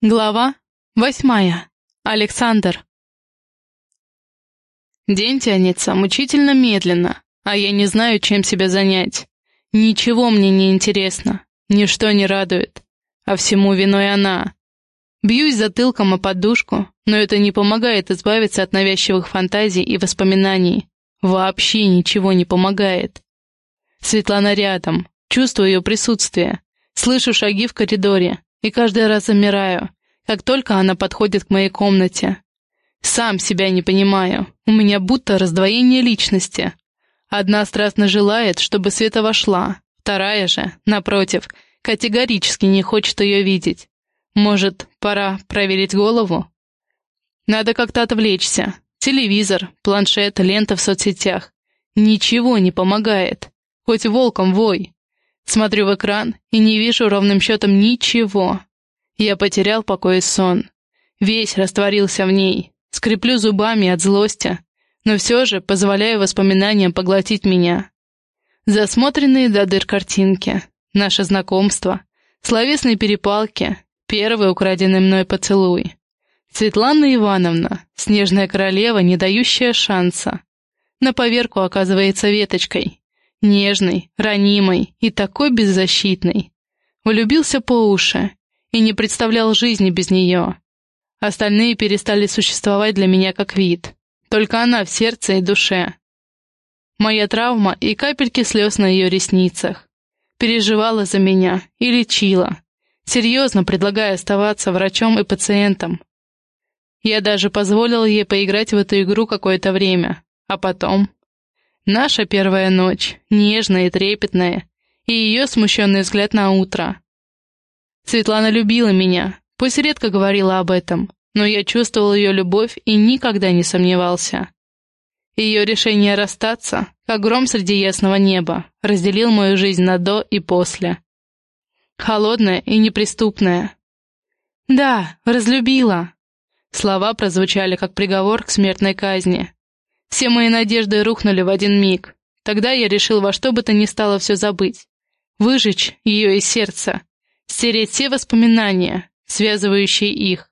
Глава восьмая. Александр. День тянется мучительно медленно, а я не знаю, чем себя занять. Ничего мне не интересно, ничто не радует, а всему виной она. Бьюсь затылком о подушку, но это не помогает избавиться от навязчивых фантазий и воспоминаний. Вообще ничего не помогает. Светлана рядом, чувствую ее присутствие, слышу шаги в коридоре, и каждый раз замираю, как только она подходит к моей комнате. Сам себя не понимаю, у меня будто раздвоение личности. Одна страстно желает, чтобы Света вошла, вторая же, напротив, категорически не хочет ее видеть. Может, пора проверить голову? Надо как-то отвлечься. Телевизор, планшет, лента в соцсетях. Ничего не помогает. Хоть волком вой. Смотрю в экран и не вижу ровным счетом ничего. Я потерял покой и сон. Весь растворился в ней. Скреплю зубами от злости, но все же позволяю воспоминаниям поглотить меня. Засмотренные до дыр картинки, наше знакомство, словесные перепалки, первый украденный мной поцелуй. Светлана Ивановна, снежная королева, не дающая шанса. На поверку оказывается веточкой, нежной, ранимой и такой беззащитной. Влюбился по уши и не представлял жизни без нее. Остальные перестали существовать для меня как вид. Только она в сердце и душе. Моя травма и капельки слез на ее ресницах. Переживала за меня и лечила, серьезно предлагая оставаться врачом и пациентом. Я даже позволил ей поиграть в эту игру какое-то время, а потом Наша первая ночь, нежная и трепетная, и ее смущенный взгляд на утро. Светлана любила меня, пусть редко говорила об этом, но я чувствовал ее любовь и никогда не сомневался. Ее решение расстаться, как гром среди ясного неба, разделил мою жизнь на до и после. Холодная и неприступная. «Да, разлюбила!» Слова прозвучали, как приговор к смертной казни. Все мои надежды рухнули в один миг. Тогда я решил во что бы то ни стало все забыть. Выжечь ее из сердца. Стереть все воспоминания, связывающие их.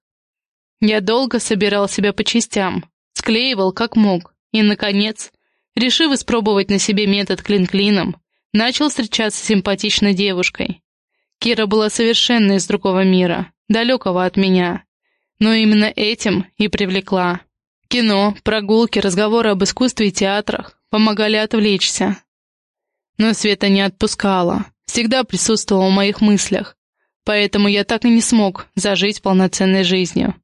Я долго собирал себя по частям, склеивал как мог, и, наконец, решив испробовать на себе метод клин-клином, начал встречаться с симпатичной девушкой. Кира была совершенно из другого мира, далекого от меня, но именно этим и привлекла. Кино, прогулки, разговоры об искусстве и театрах помогали отвлечься. Но Света не отпускала, всегда присутствовала в моих мыслях, поэтому я так и не смог зажить полноценной жизнью.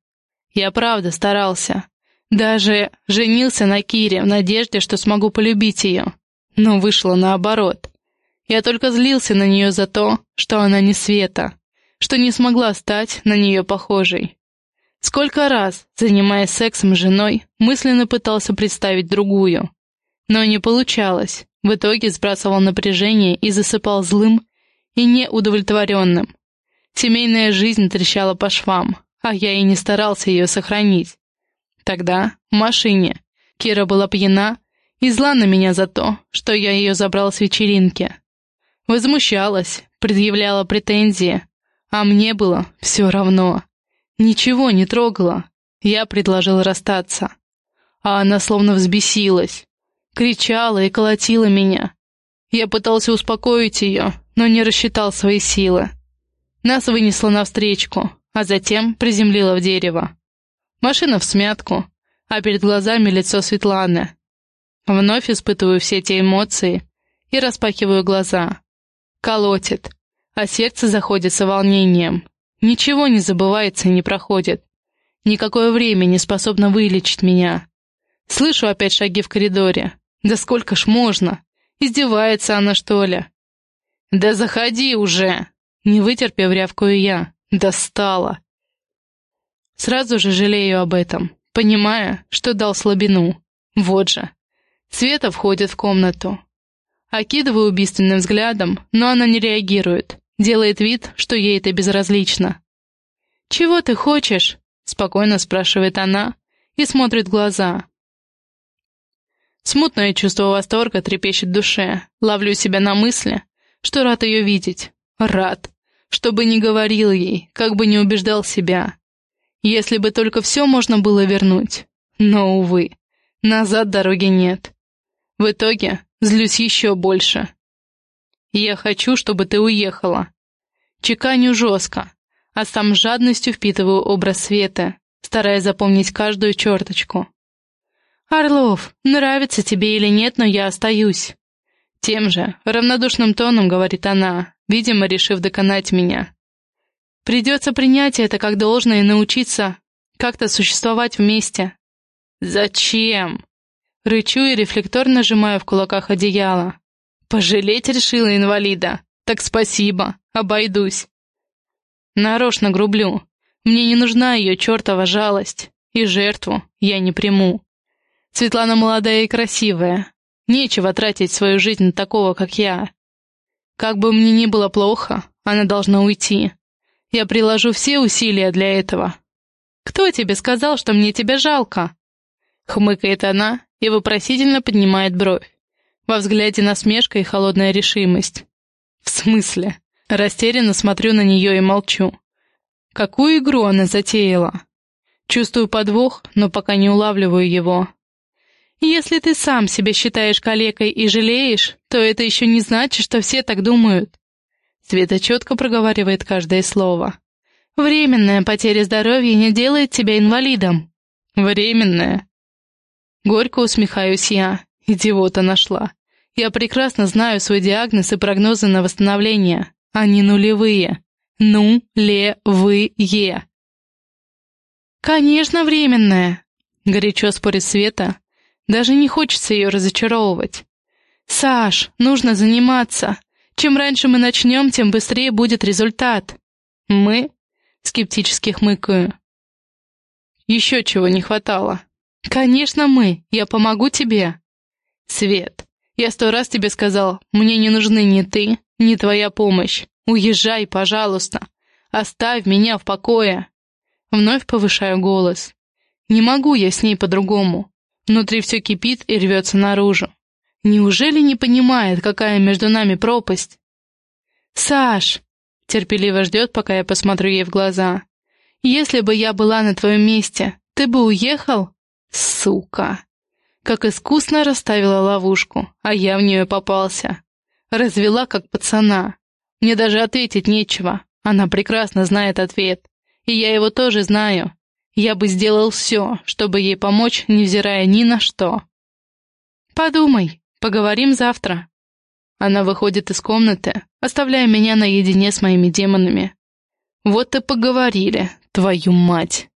Я правда старался. Даже женился на Кире в надежде, что смогу полюбить ее. Но вышло наоборот. Я только злился на нее за то, что она не Света, что не смогла стать на нее похожей. Сколько раз, занимаясь сексом с женой, мысленно пытался представить другую. Но не получалось. В итоге сбрасывал напряжение и засыпал злым и неудовлетворенным. Семейная жизнь трещала по швам, а я и не старался ее сохранить. Тогда, в машине, Кира была пьяна и зла на меня за то, что я ее забрал с вечеринки. Возмущалась, предъявляла претензии, а мне было все равно. Ничего не трогала. Я предложил расстаться. А она словно взбесилась. Кричала и колотила меня. Я пытался успокоить ее, но не рассчитал свои силы. Нас вынесло навстречку, а затем приземлило в дерево. Машина в смятку, а перед глазами лицо Светланы. Вновь испытываю все те эмоции и распахиваю глаза. Колотит, а сердце заходится волнением. Ничего не забывается и не проходит. Никакое время не способно вылечить меня. Слышу опять шаги в коридоре. Да сколько ж можно? Издевается она, что ли? Да заходи уже! Не вытерпев, рявкаю я. Достала. Сразу же жалею об этом, понимая, что дал слабину. Вот же. Света входит в комнату. Окидываю убийственным взглядом, но она не реагирует. Делает вид, что ей это безразлично. «Чего ты хочешь?» — спокойно спрашивает она и смотрит в глаза. Смутное чувство восторга трепещет в душе. Ловлю себя на мысли, что рад ее видеть. Рад. Что бы ни говорил ей, как бы ни убеждал себя. Если бы только все можно было вернуть. Но, увы, назад дороги нет. В итоге злюсь еще больше. Я хочу, чтобы ты уехала. Чеканю жестко, а сам жадностью впитываю образ света, стараясь запомнить каждую черточку. «Орлов, нравится тебе или нет, но я остаюсь». Тем же, равнодушным тоном говорит она, видимо, решив доконать меня. Придется принять это как должное и научиться как-то существовать вместе. Зачем? Рычу и рефлекторно сжимаю в кулаках одеяло. Пожалеть решила инвалида. Так спасибо, обойдусь. Нарочно грублю. Мне не нужна ее чертова жалость, и жертву я не приму. Светлана молодая и красивая. Нечего тратить свою жизнь на такого, как я. Как бы мне ни было плохо, она должна уйти. Я приложу все усилия для этого. Кто тебе сказал, что мне тебя жалко? Хмыкает она и вопросительно поднимает бровь. Во взгляде насмешка и холодная решимость. В смысле? Растерянно смотрю на нее и молчу. Какую игру она затеяла? Чувствую подвох, но пока не улавливаю его. Если ты сам себя считаешь калекой и жалеешь, то это еще не значит, что все так думают. Света четко проговаривает каждое слово. Временная потеря здоровья не делает тебя инвалидом. Временная. Горько усмехаюсь я. Идиота нашла. Я прекрасно знаю свой диагноз и прогнозы на восстановление. Они нулевые. Ну-ле-вы-е. «Конечно, временная!» — горячо спорит Света. Даже не хочется ее разочаровывать. «Саш, нужно заниматься. Чем раньше мы начнем, тем быстрее будет результат». «Мы?» — скептически хмыкаю. «Еще чего не хватало». «Конечно мы. Я помогу тебе». «Свет, я сто раз тебе сказал, мне не нужны ни ты, ни твоя помощь. Уезжай, пожалуйста. Оставь меня в покое». Вновь повышаю голос. Не могу я с ней по-другому. Внутри все кипит и рвется наружу. Неужели не понимает, какая между нами пропасть? «Саш!» — терпеливо ждет, пока я посмотрю ей в глаза. «Если бы я была на твоем месте, ты бы уехал?» «Сука!» Как искусно расставила ловушку, а я в нее попался. Развела как пацана. Мне даже ответить нечего. Она прекрасно знает ответ. И я его тоже знаю. Я бы сделал все, чтобы ей помочь, невзирая ни на что. «Подумай», Поговорим завтра». Она выходит из комнаты, оставляя меня наедине с моими демонами. Вот и поговорили, твою мать.